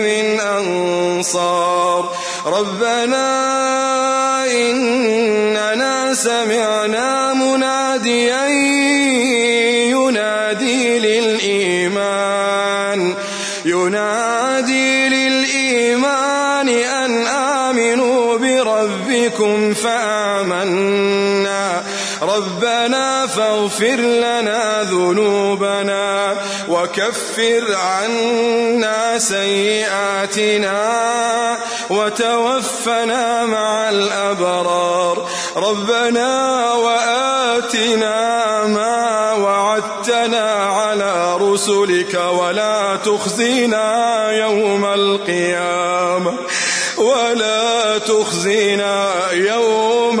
من أنصار. ربنا إننا سمعنا مناديا ينادي للإيمان. ينادي للإيمان أن آمنوا بربكم فآمنا. ربنا فاغفر لنا ذنوبنا وكفر عنا سيئاتنا وتوفنا مع الأبرار ربنا وآتنا ما وعدتنا على رسلك ولا تخزينا يوم القيامة ولا تخزينا يوم